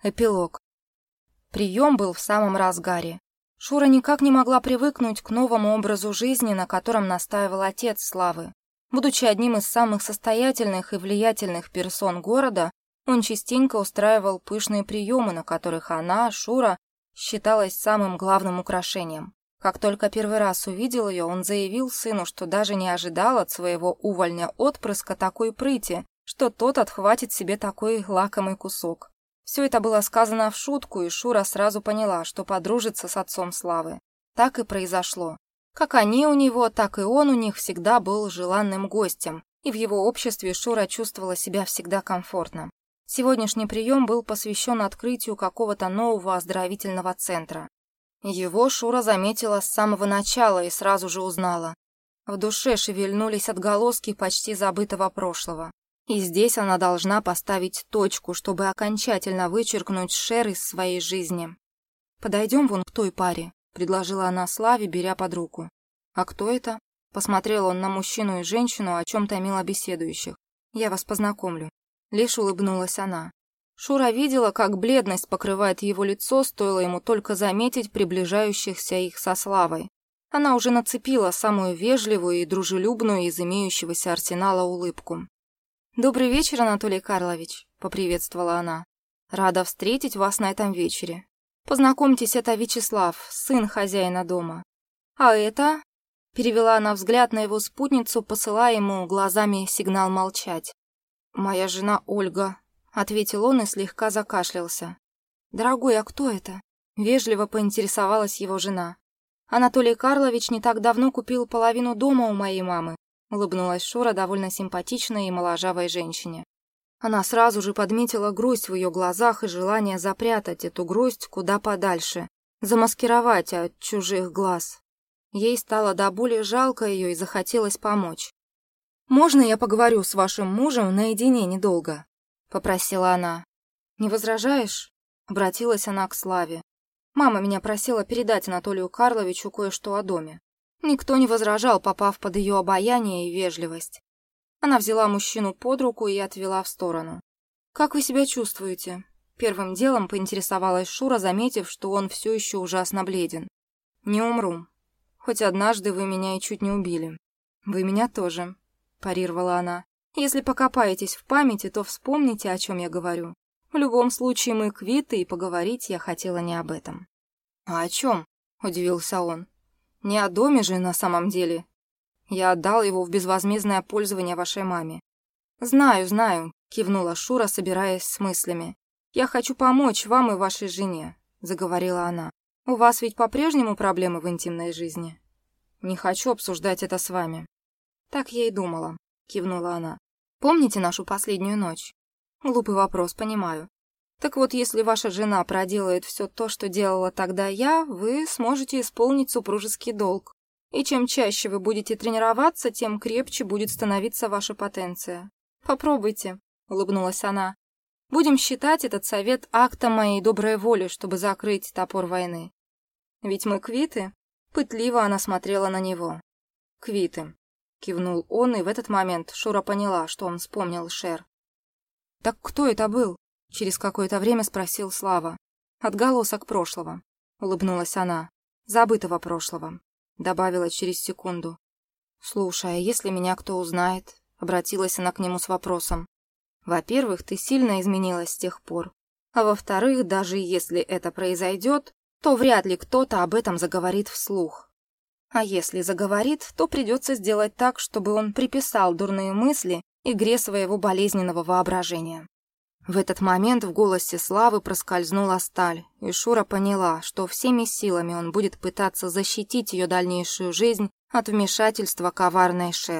Эпилог. Прием был в самом разгаре. Шура никак не могла привыкнуть к новому образу жизни, на котором настаивал отец Славы. Будучи одним из самых состоятельных и влиятельных персон города, он частенько устраивал пышные приемы, на которых она, Шура, считалась самым главным украшением. Как только первый раз увидел ее, он заявил сыну, что даже не ожидал от своего увольня отпрыска такой прыти, что тот отхватит себе такой лакомый кусок. Все это было сказано в шутку, и Шура сразу поняла, что подружится с отцом Славы. Так и произошло. Как они у него, так и он у них всегда был желанным гостем, и в его обществе Шура чувствовала себя всегда комфортно. Сегодняшний прием был посвящен открытию какого-то нового оздоровительного центра. Его Шура заметила с самого начала и сразу же узнала. В душе шевельнулись отголоски почти забытого прошлого. И здесь она должна поставить точку, чтобы окончательно вычеркнуть Шер из своей жизни. «Подойдем вон к той паре», — предложила она Славе, беря под руку. «А кто это?» — посмотрел он на мужчину и женщину, о чем томило беседующих. «Я вас познакомлю». Лишь улыбнулась она. Шура видела, как бледность покрывает его лицо, стоило ему только заметить приближающихся их со Славой. Она уже нацепила самую вежливую и дружелюбную из имеющегося арсенала улыбку. «Добрый вечер, Анатолий Карлович», — поприветствовала она. «Рада встретить вас на этом вечере. Познакомьтесь, это Вячеслав, сын хозяина дома. А это...» — перевела она взгляд на его спутницу, посылая ему глазами сигнал молчать. «Моя жена Ольга», — ответил он и слегка закашлялся. «Дорогой, а кто это?» — вежливо поинтересовалась его жена. «Анатолий Карлович не так давно купил половину дома у моей мамы. Улыбнулась Шура довольно симпатичной и моложавой женщине. Она сразу же подметила грусть в ее глазах и желание запрятать эту грусть куда подальше, замаскировать от чужих глаз. Ей стало до боли жалко ее и захотелось помочь. «Можно я поговорю с вашим мужем наедине недолго?» — попросила она. «Не возражаешь?» — обратилась она к Славе. «Мама меня просила передать Анатолию Карловичу кое-что о доме». Никто не возражал, попав под ее обаяние и вежливость. Она взяла мужчину под руку и отвела в сторону. «Как вы себя чувствуете?» Первым делом поинтересовалась Шура, заметив, что он все еще ужасно бледен. «Не умру. Хоть однажды вы меня и чуть не убили. Вы меня тоже», – парировала она. «Если покопаетесь в памяти, то вспомните, о чем я говорю. В любом случае мы квиты, и поговорить я хотела не об этом». «А о чем?» – удивился он. Не о доме же на самом деле. Я отдал его в безвозмездное пользование вашей маме. Знаю, знаю, кивнула Шура, собираясь с мыслями. Я хочу помочь вам и вашей жене, заговорила она. У вас ведь по-прежнему проблемы в интимной жизни. Не хочу обсуждать это с вами. Так я и думала, кивнула она. Помните нашу последнюю ночь? Глупый вопрос, понимаю. Так вот, если ваша жена проделает все то, что делала тогда я, вы сможете исполнить супружеский долг. И чем чаще вы будете тренироваться, тем крепче будет становиться ваша потенция. Попробуйте, улыбнулась она. Будем считать этот совет актом моей доброй воли, чтобы закрыть топор войны. Ведь мы квиты? Пытливо она смотрела на него. Квиты. Кивнул он, и в этот момент Шура поняла, что он вспомнил Шер. «Так кто это был?» Через какое-то время спросил Слава. «Отголосок прошлого», — улыбнулась она. «Забытого прошлого», — добавила через секунду. «Слушай, а если меня кто узнает?» — обратилась она к нему с вопросом. «Во-первых, ты сильно изменилась с тех пор. А во-вторых, даже если это произойдет, то вряд ли кто-то об этом заговорит вслух. А если заговорит, то придется сделать так, чтобы он приписал дурные мысли игре своего болезненного воображения. В этот момент в голосе Славы проскользнула сталь, и Шура поняла, что всеми силами он будет пытаться защитить ее дальнейшую жизнь от вмешательства коварной Шер.